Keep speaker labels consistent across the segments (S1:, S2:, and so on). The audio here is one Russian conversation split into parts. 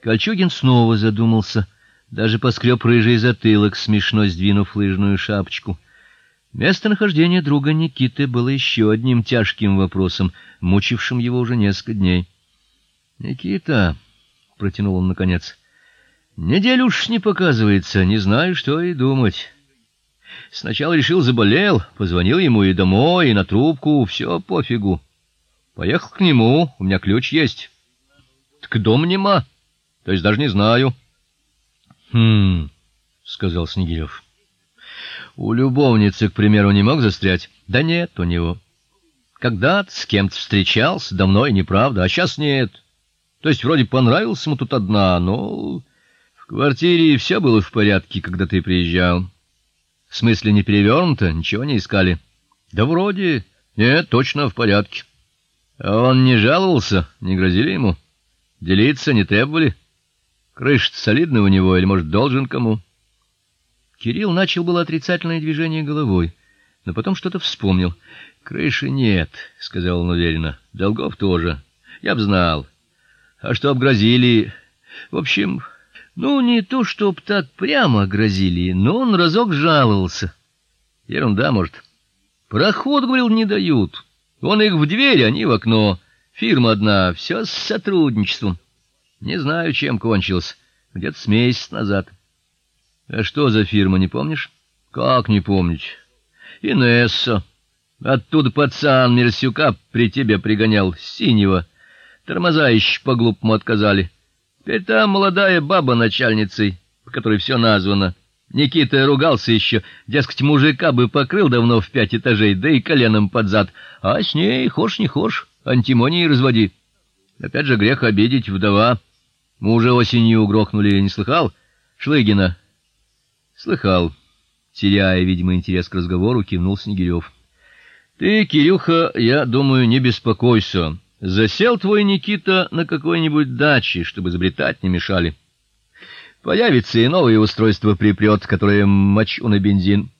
S1: Кольчугин снова задумался, даже поскреб рыжий затылок, смешно сдвинув лыжную шапочку. Местонахождение друга Никиты было еще одним тяжким вопросом, мучившим его уже несколько дней. "Никита", протянул он наконец. "Неделю уж не показывается, не знаю, что и думать. Сначала решил заболел, позвонил ему и домой, и на трубку, все пофигу. Поехал к нему, у меня ключ есть. Так дом нема. То есть даже не знаю. Хм, сказал Снегирев. У любовницы, к примеру, не мог застрять. Да нет у него. Когда-то с кем-то встречался, давно и неправда, а сейчас нет. То есть вроде понравился ему тут одна, но в квартире все было в порядке, когда ты приезжал. В смысле не перевернуто, ничего не искали. Да вроде, нет, точно в порядке. А он не жаловался, не грозили ему, делиться не требовали. Крыша солидная у него или, может, должен кому? Кирилл начал было отрицательное движение головой, но потом что-то вспомнил. Крыши нет, сказал он уверенно. Долгов тоже. Я б знал. А что обгрозили? В общем, ну не то, чтоб так прямо грозили, но он разок жаловался. Ерунда, может. Проход, говорил, не дают. Он их в дверь, они в окно. Фирма одна, все с сотрудничеством. Не знаю, чем кончилось. Где-то с месяц назад. А что за фирма, не помнишь? Как не помнить? Инесса. Оттуда пацан Мерсюка при тебе пригонял синего. Тормоза еще по-глупому отказали. Теперь там молодая баба начальницей, по которой все названо. Никита ругался еще, дескать, мужика бы покрыл давно в пять этажей, да и коленом под зад. А с ней хошь не хошь, антимонии разводи. Опять же грех обидеть вдова. Мужа осенью угрохнули, не слыхал? Шлыгина. Слыхал. Теряя, видимо, интерес к разговору, кивнул Снегирев. Ты, Кирюха, я думаю, не беспокойся. Засел твой Никита на какой-нибудь даче, чтобы изобретать не мешали. Появится и новое устройство припрет, которое мочу на бензин.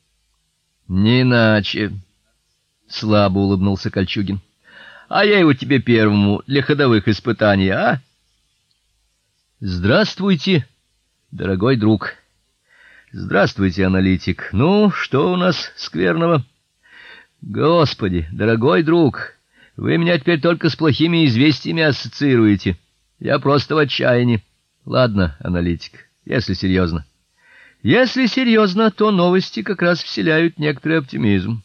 S1: Не иначе, слабо улыбнулся Кольчугин. А я его тебе первому для ходовых испытаний, а? Здравствуйте, дорогой друг. Здравствуйте, аналитик. Ну, что у нас скверного? Господи, дорогой друг, вы меня теперь только с плохими известиями ассоциируете. Я просто в отчаянии. Ладно, аналитик, если серьезно. Если серьезно, то новости как раз вселяют некоторый оптимизм.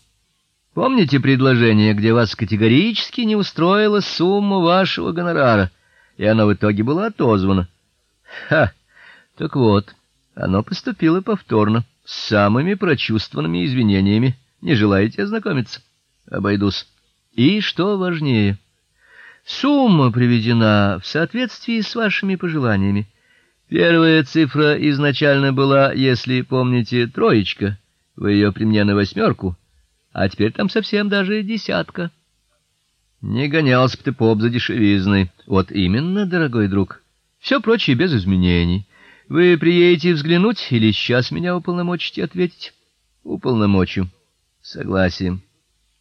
S1: Помните предложение, где вас категорически не устроила сумма вашего гонорара, и оно в итоге было отозвано? Ха. Так вот, оно поступило повторно, с самыми прочувствованными извинениями. Не желаете ознакомиться? Обойдусь. И что важнее, сумма приведена в соответствии с вашими пожеланиями. Первая цифра изначально была, если помните, троечка. Вы ее при мне на восьмерку, а теперь там совсем даже десятка. Не гонялся бы ты поп за дешевизной. Вот именно, дорогой друг. Все прочее без изменений. Вы приедете взглянуть или сейчас меня уполномочите ответить? Уполномочу. Согласен.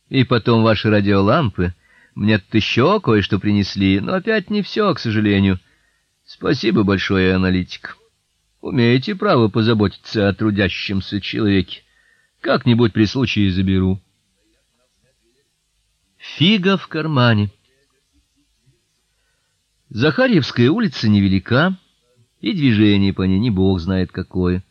S1: И потом ваши радиолампы. Мне тут еще кое-что принесли, но опять не все, к сожалению. Спасибо большое, аналитик. Умеете право позаботиться о трудящемся человеке. Как-нибудь при случае заберу. Фига в кармане. Захарьевская улица невелика, и движение по ней не бог знает какое.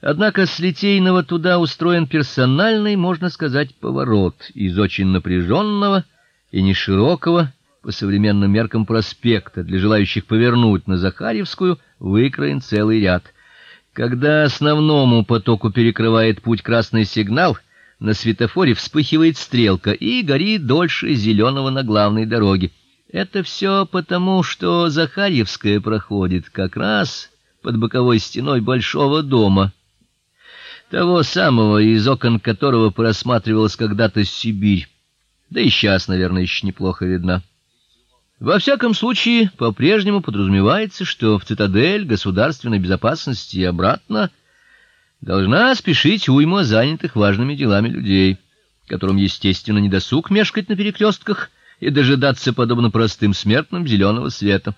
S1: Однако с Литейного туда устроен персональный, можно сказать, поворот из очень напряженного и неширокого по современным меркам проспекта для желающих повернуть на Захарьевскую выкроен целый ряд. Когда основному потоку перекрывает путь красный сигнал, на светофоре вспыхивает стрелка и горит дольше зеленого на главной дороге. Это все потому, что Захарьевская проходит как раз под боковой стеной большого дома, того самого, из окон которого просматривалась когда-то Сибирь. Да и сейчас, наверное, еще неплохо видна. Во всяком случае, по-прежнему подразумевается, что в цитадель государственной безопасности и обратно должна спешить уйма занятых важными делами людей, которым, естественно, не досуг мешкать на перекрестках и дожидаться подобно простым смертным зеленого света.